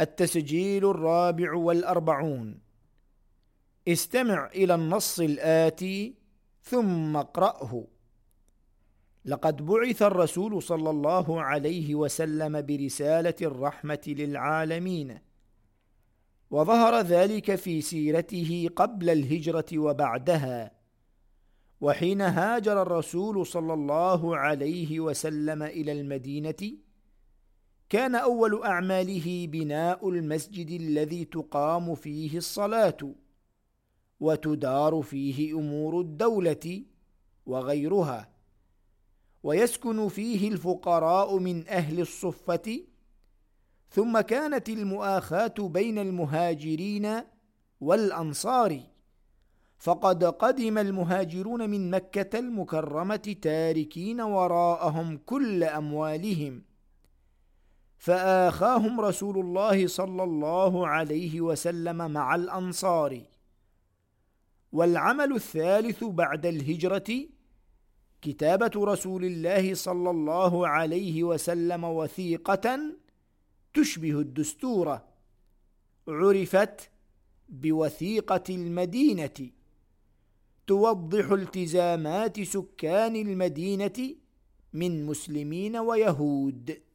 التسجيل الرابع والأربعون. استمع إلى النص الآتي ثم اقرأه. لقد بعث الرسول صلى الله عليه وسلم برسالة الرحمة للعالمين وظهر ذلك في سيرته قبل الهجرة وبعدها وحين هاجر الرسول صلى الله عليه وسلم إلى المدينة كان أول أعماله بناء المسجد الذي تقام فيه الصلاة وتدار فيه أمور الدولة وغيرها ويسكن فيه الفقراء من أهل الصفة ثم كانت المؤاخاة بين المهاجرين والأنصار فقد قدم المهاجرون من مكة المكرمة تاركين وراءهم كل أموالهم. فآخاهم رسول الله صلى الله عليه وسلم مع الأنصار. والعمل الثالث بعد الهجرة كتابة رسول الله صلى الله عليه وسلم وثيقة تشبه الدستور. عرفت بوثيقة المدينة. توضح التزامات سكان المدينة من مسلمين ويهود.